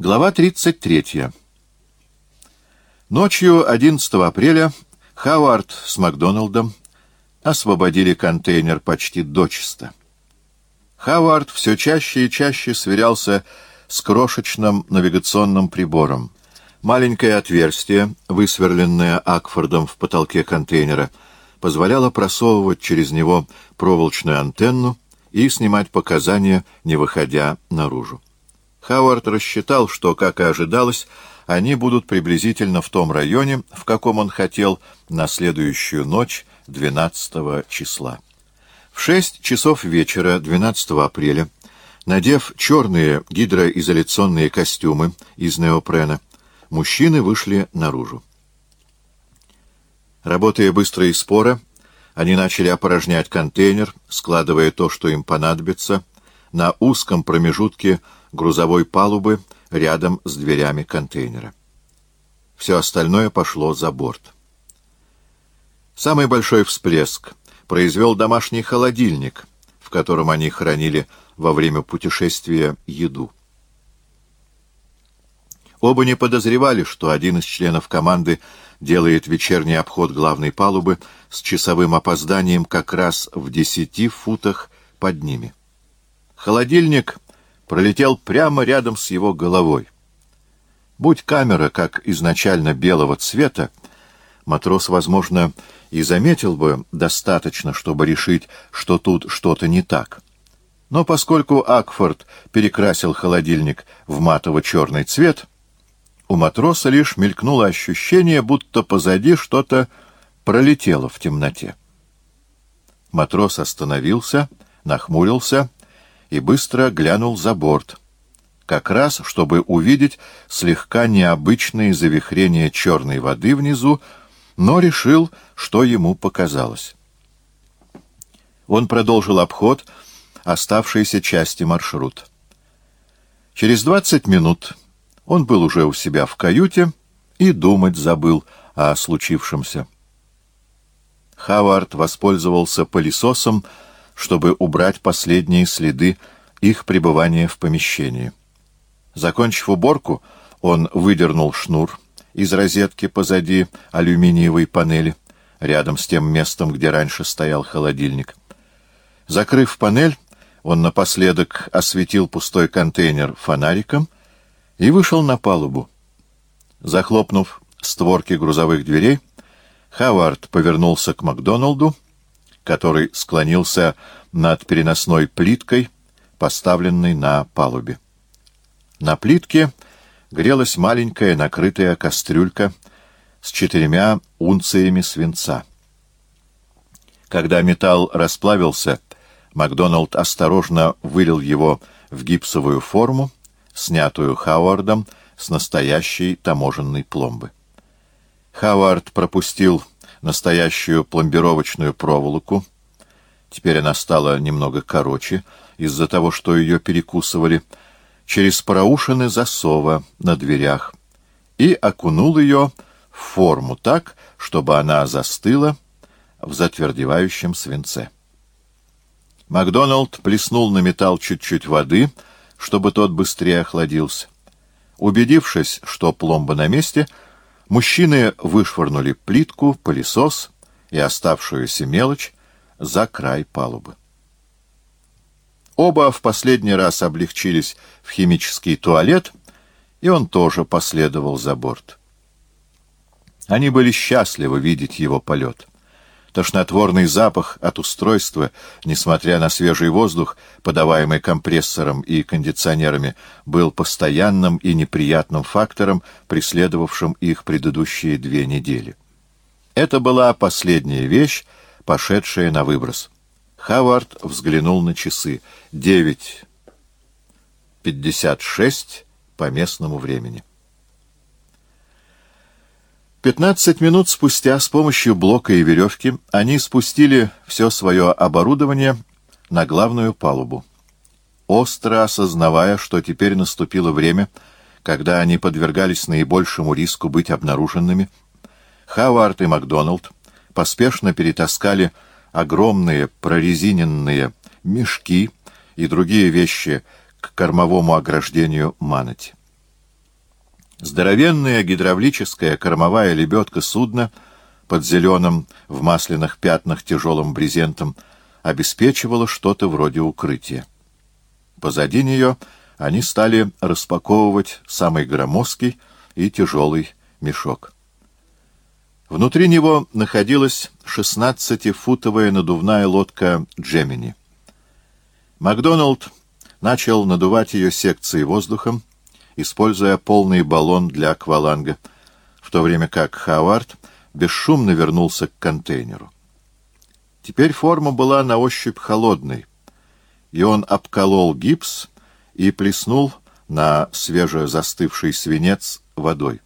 Глава 33. Ночью 11 апреля Хауард с Макдоналдом освободили контейнер почти дочисто. Хауард все чаще и чаще сверялся с крошечным навигационным прибором. Маленькое отверстие, высверленное Акфордом в потолке контейнера, позволяло просовывать через него проволочную антенну и снимать показания, не выходя наружу. Хауард рассчитал, что, как и ожидалось, они будут приблизительно в том районе, в каком он хотел, на следующую ночь 12 числа. В 6 часов вечера 12 апреля, надев черные гидроизоляционные костюмы из неопрена, мужчины вышли наружу. Работая быстро и споро, они начали опорожнять контейнер, складывая то, что им понадобится, на узком промежутке грузовой палубы рядом с дверями контейнера. Все остальное пошло за борт. Самый большой всплеск произвел домашний холодильник, в котором они хранили во время путешествия еду. Оба не подозревали, что один из членов команды делает вечерний обход главной палубы с часовым опозданием как раз в десяти футах под ними. Холодильник пролетел прямо рядом с его головой. Будь камера, как изначально белого цвета, матрос, возможно, и заметил бы достаточно, чтобы решить, что тут что-то не так. Но поскольку Акфорд перекрасил холодильник в матово-черный цвет, у матроса лишь мелькнуло ощущение, будто позади что-то пролетело в темноте. Матрос остановился, нахмурился и быстро глянул за борт, как раз, чтобы увидеть слегка необычные завихрения черной воды внизу, но решил, что ему показалось. Он продолжил обход оставшейся части маршрута. Через двадцать минут он был уже у себя в каюте и думать забыл о случившемся. Хавард воспользовался пылесосом, чтобы убрать последние следы их пребывания в помещении. Закончив уборку, он выдернул шнур из розетки позади алюминиевой панели, рядом с тем местом, где раньше стоял холодильник. Закрыв панель, он напоследок осветил пустой контейнер фонариком и вышел на палубу. Захлопнув створки грузовых дверей, Хавард повернулся к Макдоналду, который склонился над переносной плиткой, поставленной на палубе. На плитке грелась маленькая накрытая кастрюлька с четырьмя унциями свинца. Когда металл расплавился, Макдоналд осторожно вылил его в гипсовую форму, снятую Хауардом с настоящей таможенной пломбы. Хауард пропустил настоящую пломбировочную проволоку. Теперь она стала немного короче из-за того, что ее перекусывали, через проушины засова на дверях и окунул ее в форму так, чтобы она застыла в затвердевающем свинце. Макдоналд плеснул на металл чуть-чуть воды, чтобы тот быстрее охладился. Убедившись, что пломба на месте, — Мужчины вышвырнули плитку, пылесос и оставшуюся мелочь за край палубы. Оба в последний раз облегчились в химический туалет, и он тоже последовал за борт. Они были счастливы видеть его полет. Тошнотворный запах от устройства, несмотря на свежий воздух, подаваемый компрессором и кондиционерами, был постоянным и неприятным фактором, преследовавшим их предыдущие две недели. Это была последняя вещь, пошедшая на выброс. Хавард взглянул на часы. Девять пятьдесят шесть по местному времени. Пятнадцать минут спустя с помощью блока и веревки они спустили все свое оборудование на главную палубу, остро осознавая, что теперь наступило время, когда они подвергались наибольшему риску быть обнаруженными. Хавард и Макдоналд поспешно перетаскали огромные прорезиненные мешки и другие вещи к кормовому ограждению Манати. Здоровенная гидравлическая кормовая лебедка судна под зеленым в масляных пятнах тяжелым брезентом обеспечивала что-то вроде укрытия. Позади нее они стали распаковывать самый громоздкий и тяжелый мешок. Внутри него находилась 16-футовая надувная лодка «Джемини». Макдоналд начал надувать ее секцией воздухом, используя полный баллон для акваланга, в то время как Хавард бесшумно вернулся к контейнеру. Теперь форма была на ощупь холодной, и он обколол гипс и плеснул на свежезастывший свинец водой.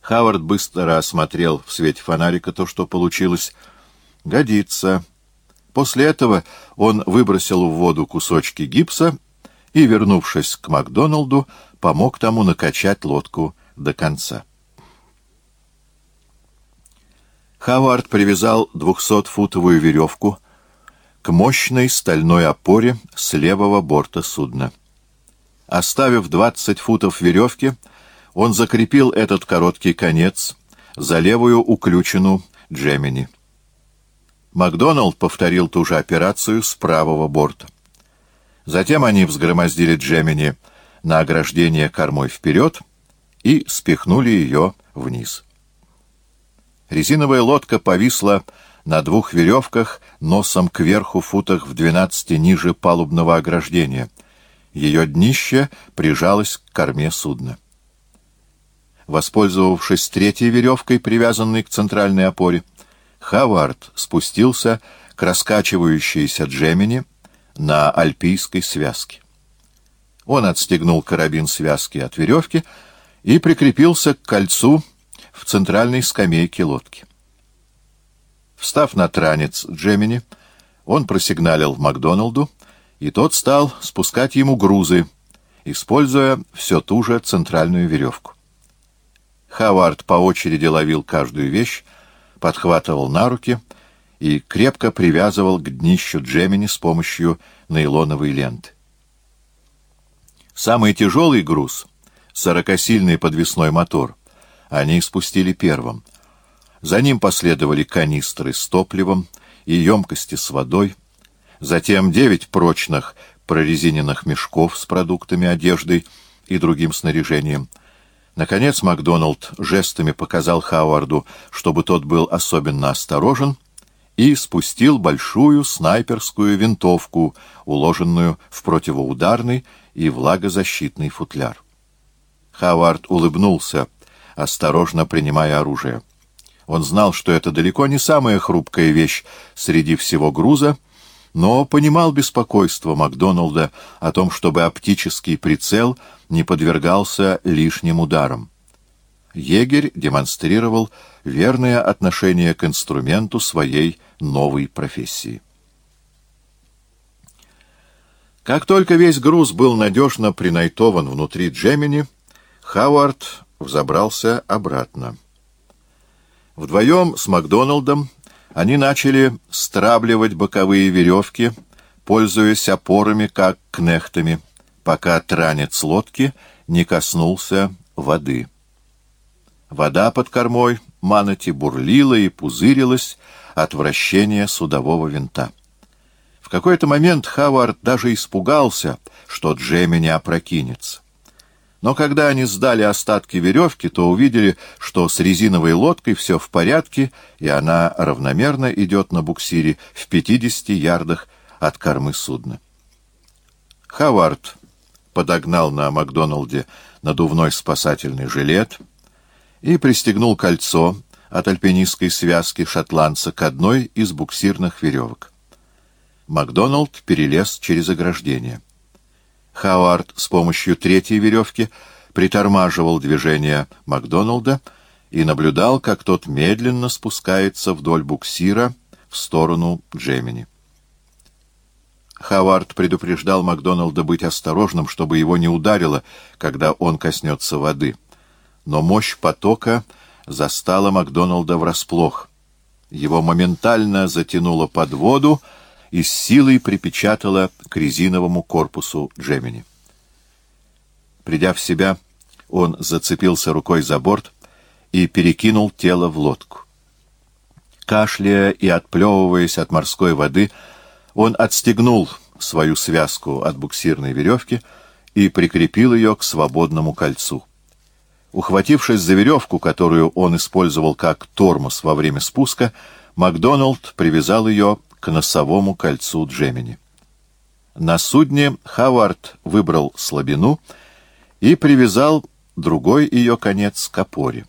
Хавард быстро осмотрел в свете фонарика то, что получилось. «Годится». После этого он выбросил в воду кусочки гипса и, вернувшись к Макдоналду, помог тому накачать лодку до конца. Хавард привязал двухсотфутовую веревку к мощной стальной опоре с левого борта судна. Оставив двадцать футов веревки, он закрепил этот короткий конец за левую уключину Джемини. Макдоналд повторил ту же операцию с правого борта. Затем они взгромоздили Джемини на ограждение кормой вперед и спихнули ее вниз. Резиновая лодка повисла на двух веревках носом кверху футах в двенадцати ниже палубного ограждения. Ее днище прижалось к корме судна. Воспользовавшись третьей веревкой, привязанной к центральной опоре, Хавард спустился к раскачивающейся Джемини на альпийской связке. Он отстегнул карабин связки от веревки и прикрепился к кольцу в центральной скамейке лодки. Встав на транец Джемини, он просигналил Макдоналду, и тот стал спускать ему грузы, используя все ту же центральную веревку. Хавард по очереди ловил каждую вещь, подхватывал на руки и крепко привязывал к днищу Джемини с помощью нейлоновой ленты. Самый тяжелый груз — сорокосильный подвесной мотор — они спустили первым. За ним последовали канистры с топливом и емкости с водой, затем девять прочных прорезиненных мешков с продуктами, одеждой и другим снаряжением — Наконец Макдоналд жестами показал Хауарду, чтобы тот был особенно осторожен, и спустил большую снайперскую винтовку, уложенную в противоударный и влагозащитный футляр. Хавард улыбнулся, осторожно принимая оружие. Он знал, что это далеко не самая хрупкая вещь среди всего груза, но понимал беспокойство Макдоналда о том, чтобы оптический прицел не подвергался лишним ударам. Егерь демонстрировал верное отношение к инструменту своей новой профессии. Как только весь груз был надежно принайтован внутри Джемини, Хауард взобрался обратно. Вдвоем с Макдоналдом они начали страбливать боковые веревки, пользуясь опорами, как кнехтами, пока транец лодки не коснулся воды. Вода под кормой манати бурлила и пузырилась от вращения судового винта. В какой-то момент Хавард даже испугался, что Джемми не опрокинется. Но когда они сдали остатки веревки, то увидели, что с резиновой лодкой все в порядке, и она равномерно идет на буксире в 50 ярдах от кормы судна. Хавард подогнал на Макдоналде надувной спасательный жилет и пристегнул кольцо от альпинистской связки шотландца к одной из буксирных веревок. Макдоналд перелез через ограждение. Хауард с помощью третьей веревки притормаживал движение Макдоналда и наблюдал, как тот медленно спускается вдоль буксира в сторону Джемини. Хавард предупреждал Макдоналда быть осторожным, чтобы его не ударило, когда он коснется воды. Но мощь потока застала Макдоналда врасплох. Его моментально затянуло под воду, и с силой припечатала к резиновому корпусу Джемини. Придя в себя, он зацепился рукой за борт и перекинул тело в лодку. Кашляя и отплевываясь от морской воды, он отстегнул свою связку от буксирной веревки и прикрепил ее к свободному кольцу. Ухватившись за веревку, которую он использовал как тормоз во время спуска, Макдоналд привязал ее к носовому кольцу Джемини. На судне Хавард выбрал слабину и привязал другой ее конец к опоре.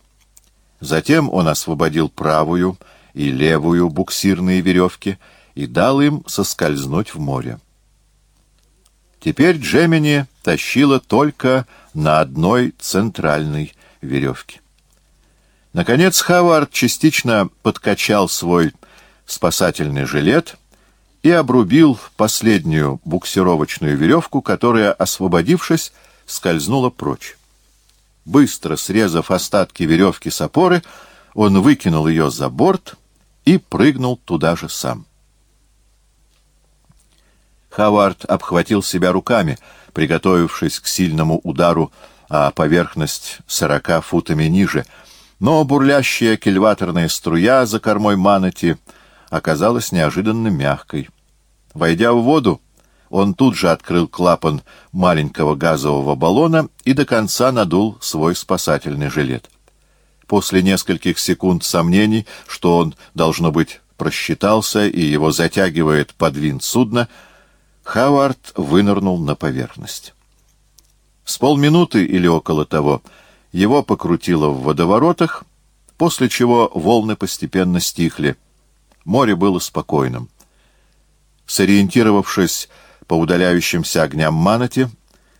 Затем он освободил правую и левую буксирные веревки и дал им соскользнуть в море. Теперь Джемини тащила только на одной центральной веревке. Наконец Хавард частично подкачал свой спасательный жилет и обрубил последнюю буксировочную веревку, которая, освободившись, скользнула прочь. Быстро срезав остатки веревки с опоры, он выкинул ее за борт и прыгнул туда же сам. Хавард обхватил себя руками, приготовившись к сильному удару а поверхность сорока футами ниже, но бурлящая кильваторная струя за кормой Манати оказалась неожиданно мягкой. Войдя в воду, он тут же открыл клапан маленького газового баллона и до конца надул свой спасательный жилет. После нескольких секунд сомнений, что он, должно быть, просчитался и его затягивает под винт судна, Хавард вынырнул на поверхность. С полминуты или около того его покрутило в водоворотах, после чего волны постепенно стихли. Море было спокойным. Сориентировавшись по удаляющимся огням Манати,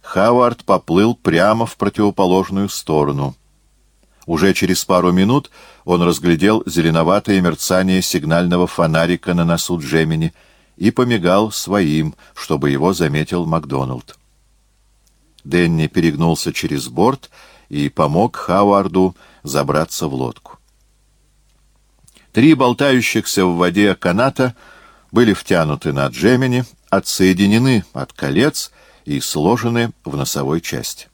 Хавард поплыл прямо в противоположную сторону. Уже через пару минут он разглядел зеленоватое мерцание сигнального фонарика на носу Джемини — и помигал своим, чтобы его заметил Макдоналд. Денни перегнулся через борт и помог Хауарду забраться в лодку. Три болтающихся в воде каната были втянуты на Джемини, отсоединены от колец и сложены в носовой части.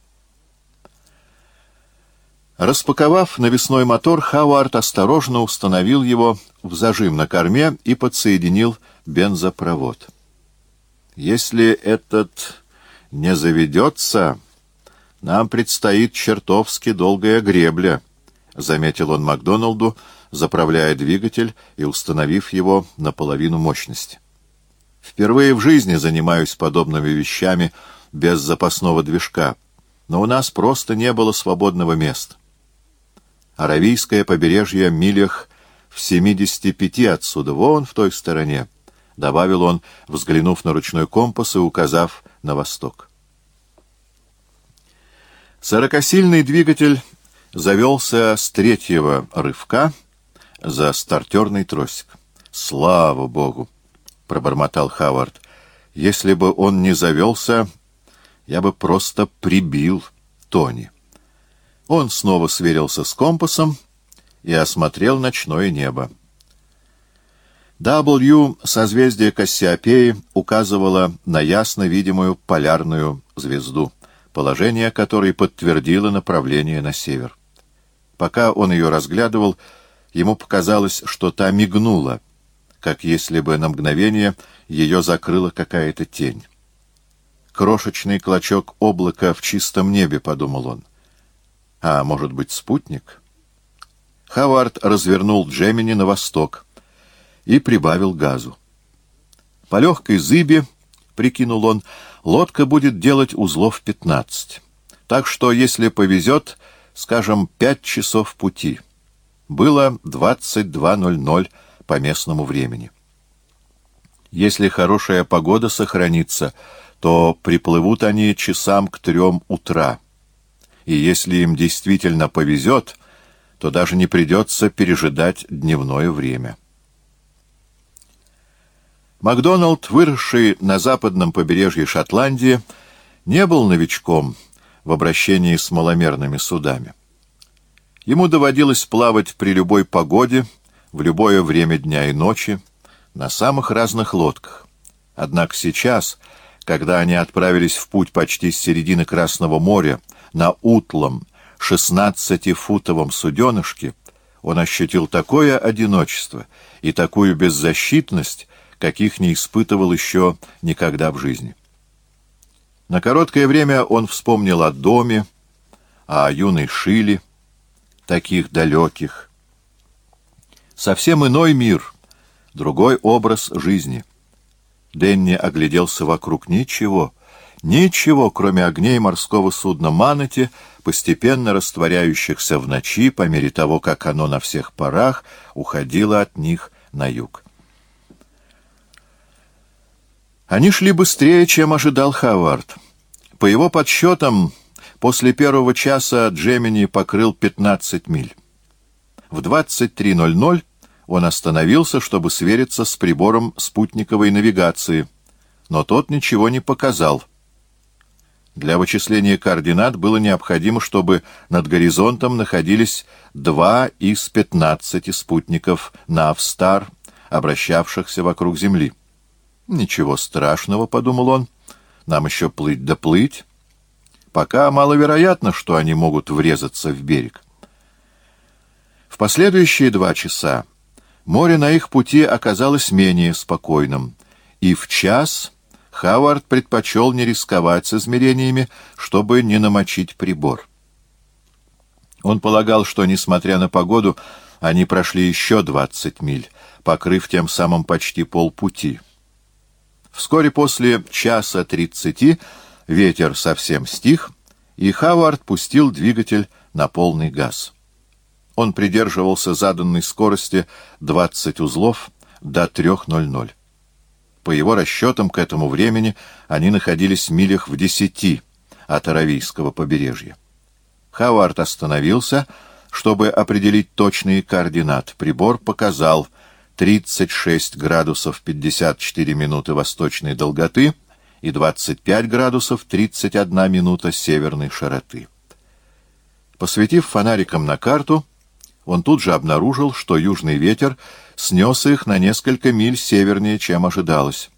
Распаковав навесной мотор, Хауард осторожно установил его в зажим на корме и подсоединил бензопровод. Если этот не заведется, нам предстоит чертовски долгая гребля, — заметил он Макдоналду, заправляя двигатель и установив его на половину мощности. Впервые в жизни занимаюсь подобными вещами без запасного движка, но у нас просто не было свободного места. Аравийское побережье милях в 75 отсюда, вон в той стороне, — добавил он, взглянув на ручной компас и указав на восток. Сорокосильный двигатель завелся с третьего рывка за стартерный тросик. «Слава Богу!» — пробормотал Хавард. «Если бы он не завелся, я бы просто прибил Тони». Он снова сверился с компасом и осмотрел ночное небо. W, созвездие Кассиопеи, указывало на ясно видимую полярную звезду, положение которой подтвердило направление на север. Пока он ее разглядывал, ему показалось, что та мигнула, как если бы на мгновение ее закрыла какая-то тень. «Крошечный клочок облака в чистом небе», — подумал он. А может быть, спутник? Хавард развернул Джемини на восток и прибавил газу. По легкой зыбе, прикинул он, лодка будет делать узлов пятнадцать. Так что, если повезет, скажем, пять часов пути. Было двадцать два ноль ноль по местному времени. Если хорошая погода сохранится, то приплывут они часам к трем утра и если им действительно повезет, то даже не придется пережидать дневное время. Макдоналд, выросший на западном побережье Шотландии, не был новичком в обращении с маломерными судами. Ему доводилось плавать при любой погоде, в любое время дня и ночи, на самых разных лодках. Однако сейчас, когда они отправились в путь почти с середины Красного моря, на утлом, шестнадцатифутовом суденышке он ощутил такое одиночество и такую беззащитность, каких не испытывал еще никогда в жизни. На короткое время он вспомнил о доме, о юной Шиле, таких далеких. Совсем иной мир, другой образ жизни. Денни огляделся вокруг ничего, ничего, кроме огней морского судна Манати, постепенно растворяющихся в ночи по мере того, как оно на всех парах уходило от них на юг. Они шли быстрее, чем ожидал Хавард. По его подсчетам, после первого часа Джемини покрыл 15 миль. В 23.00 он остановился, чтобы свериться с прибором спутниковой навигации, но тот ничего не показал. Для вычисления координат было необходимо, чтобы над горизонтом находились два из 15 спутников Навстар, обращавшихся вокруг Земли. «Ничего страшного», — подумал он, — «нам еще плыть да плыть. Пока маловероятно, что они могут врезаться в берег». В последующие два часа море на их пути оказалось менее спокойным, и в час Хавард предпочел не рисковать с измерениями, чтобы не намочить прибор. Он полагал, что, несмотря на погоду, они прошли еще двадцать миль, покрыв тем самым почти полпути. Вскоре после часа тридцати ветер совсем стих, и Хавард пустил двигатель на полный газ. Он придерживался заданной скорости 20 узлов до 3.00. По его расчетам, к этому времени они находились в милях в десяти от Аравийского побережья. Хавард остановился, чтобы определить точные координаты. Прибор показал 36 градусов 54 минуты восточной долготы и 25 градусов 31 минута северной широты. Посветив фонариком на карту, он тут же обнаружил, что южный ветер снес их на несколько миль севернее, чем ожидалось.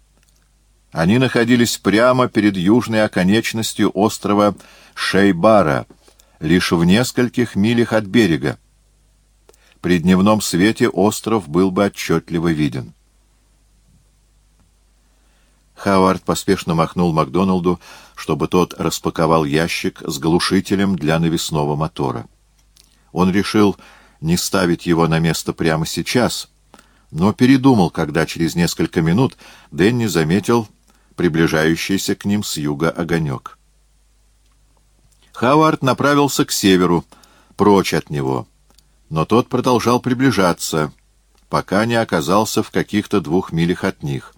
Они находились прямо перед южной оконечностью острова Шейбара, лишь в нескольких милях от берега, при дневном свете остров был бы отчетливо виден. Хавард поспешно махнул Макдоналду, чтобы тот распаковал ящик с глушителем для навесного мотора. Он решил не ставить его на место прямо сейчас, но передумал, когда через несколько минут Дэнни заметил приближающийся к ним с юга огонек. Хавард направился к северу, прочь от него — но тот продолжал приближаться, пока не оказался в каких-то двух милях от них.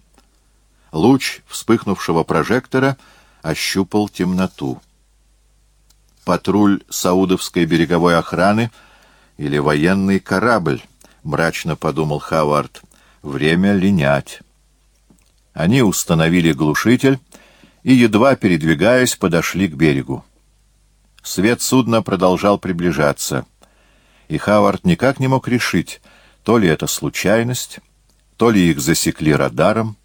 Луч вспыхнувшего прожектора ощупал темноту. Патруль саудовской береговой охраны или военный корабль, мрачно подумал Хавард. Время линять. Они установили глушитель и, едва передвигаясь, подошли к берегу. Свет судна продолжал приближаться — и Хавард никак не мог решить, то ли это случайность, то ли их засекли радаром.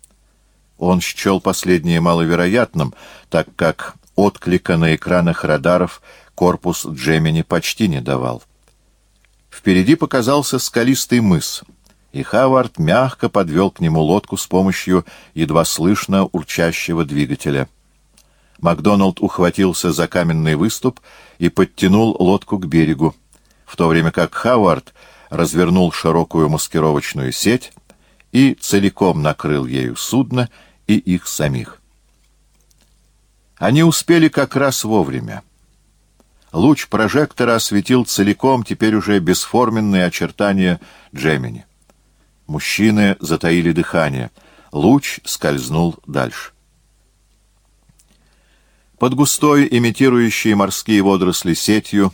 Он счел последнее маловероятным, так как отклика на экранах радаров корпус Джемини почти не давал. Впереди показался скалистый мыс, и Хавард мягко подвел к нему лодку с помощью едва слышно урчащего двигателя. Макдоналд ухватился за каменный выступ и подтянул лодку к берегу в то время как Хавард развернул широкую маскировочную сеть и целиком накрыл ею судно и их самих. Они успели как раз вовремя. Луч прожектора осветил целиком теперь уже бесформенные очертания Джемини. Мужчины затаили дыхание. Луч скользнул дальше. Под густой, имитирующей морские водоросли сетью,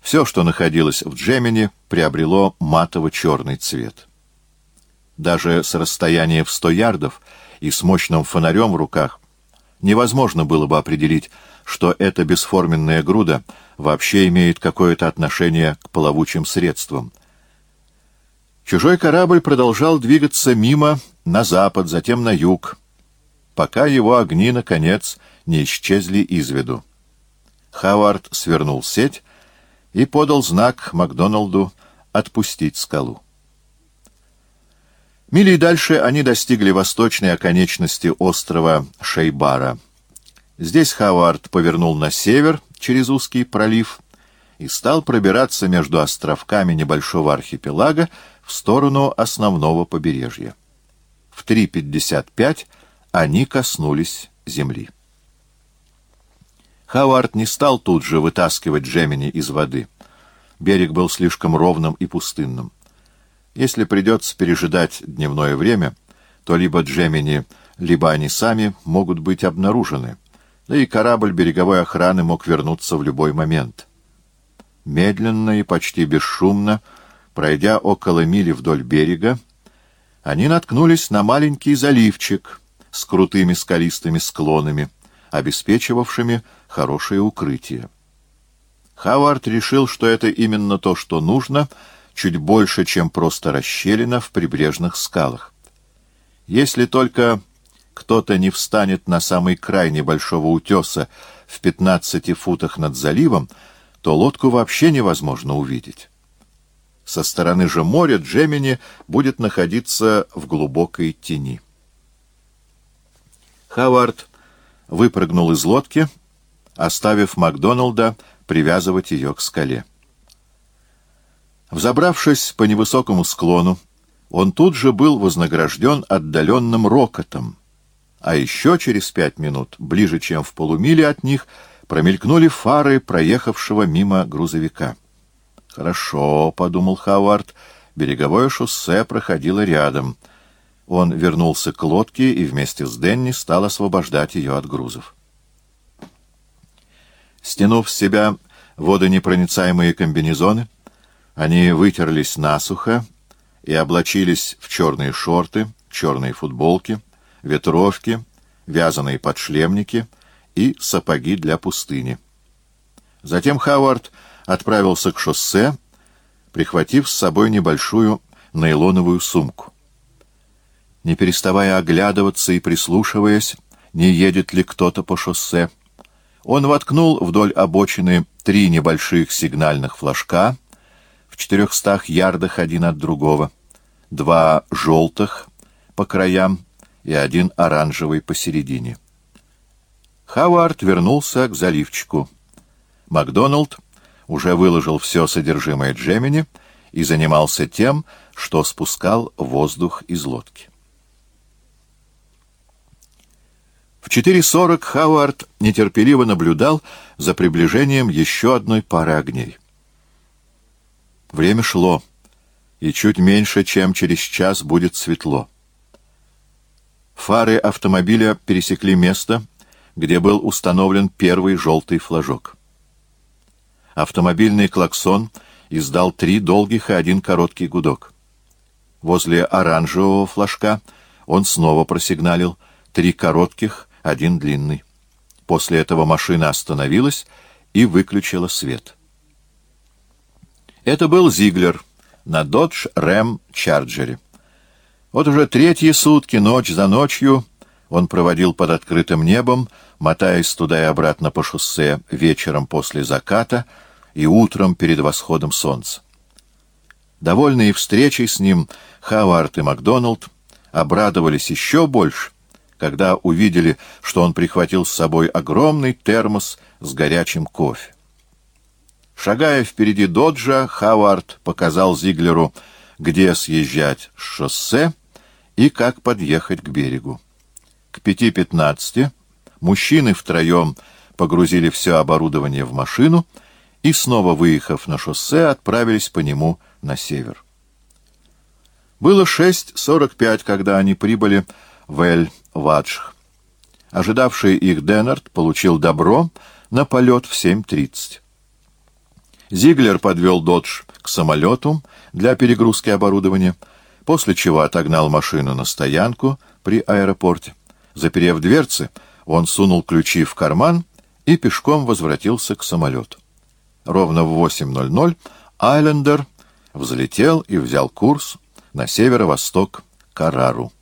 все, что находилось в Джемине, приобрело матово-черный цвет. Даже с расстояния в сто ярдов и с мощным фонарем в руках невозможно было бы определить, что эта бесформенная груда вообще имеет какое-то отношение к плавучим средствам. Чужой корабль продолжал двигаться мимо на запад, затем на юг, пока его огни, наконец, не исчезли из виду. Хавард свернул сеть и подал знак Макдоналду отпустить скалу. Мили дальше они достигли восточной оконечности острова Шейбара. Здесь Хавард повернул на север через узкий пролив и стал пробираться между островками небольшого архипелага в сторону основного побережья. В 3.55 они коснулись земли. Хавард не стал тут же вытаскивать Джемини из воды. Берег был слишком ровным и пустынным. Если придется пережидать дневное время, то либо Джемини, либо они сами могут быть обнаружены, да и корабль береговой охраны мог вернуться в любой момент. Медленно и почти бесшумно, пройдя около мили вдоль берега, они наткнулись на маленький заливчик с крутыми скалистыми склонами, обеспечивавшими хорошее укрытие. Хавард решил, что это именно то, что нужно, чуть больше, чем просто расщелина в прибрежных скалах. Если только кто-то не встанет на самый край небольшого утеса в 15 футах над заливом, то лодку вообще невозможно увидеть. Со стороны же моря Джемини будет находиться в глубокой тени. Хавард выпрыгнул из лодки, оставив Макдоналда привязывать ее к скале. Взобравшись по невысокому склону, он тут же был вознагражден отдаленным рокотом, а еще через пять минут, ближе чем в полумиле от них, промелькнули фары проехавшего мимо грузовика. «Хорошо», — подумал Хавард, — береговое шоссе проходило рядом — он вернулся к лодке и вместе с Денни стал освобождать ее от грузов. Стянув с себя водонепроницаемые комбинезоны, они вытерлись насухо и облачились в черные шорты, черные футболки, ветровки, вязаные подшлемники и сапоги для пустыни. Затем Хауард отправился к шоссе, прихватив с собой небольшую нейлоновую сумку не переставая оглядываться и прислушиваясь, не едет ли кто-то по шоссе. Он воткнул вдоль обочины три небольших сигнальных флажка в четырехстах ярдах один от другого, два желтых по краям и один оранжевый посередине. Хавард вернулся к заливчику. Макдоналд уже выложил все содержимое Джемини и занимался тем, что спускал воздух из лодки. В 4.40 Хауард нетерпеливо наблюдал за приближением еще одной пары огней. Время шло, и чуть меньше, чем через час будет светло. Фары автомобиля пересекли место, где был установлен первый желтый флажок. Автомобильный клаксон издал три долгих и один короткий гудок. Возле оранжевого флажка он снова просигналил три коротких один длинный. После этого машина остановилась и выключила свет. Это был Зиглер на Dodge Ram Чарджере. Вот уже третьи сутки, ночь за ночью, он проводил под открытым небом, мотаясь туда и обратно по шоссе вечером после заката и утром перед восходом солнца. Довольные встречей с ним, Хавард и Макдоналд обрадовались еще больше, когда увидели, что он прихватил с собой огромный термос с горячим кофе. Шагая впереди доджа, Хавард показал Зиглеру, где съезжать с шоссе и как подъехать к берегу. К пяти пятнадцати мужчины втроем погрузили все оборудование в машину и, снова выехав на шоссе, отправились по нему на север. Было шесть сорок пять, когда они прибыли в Эль-Ваджх. Ожидавший их Деннерт получил добро на полет в 7.30. Зиглер подвел «Додж» к самолету для перегрузки оборудования, после чего отогнал машину на стоянку при аэропорте. Заперев дверцы, он сунул ключи в карман и пешком возвратился к самолету. Ровно в 8.00 Айлендер взлетел и взял курс на северо-восток к Арару.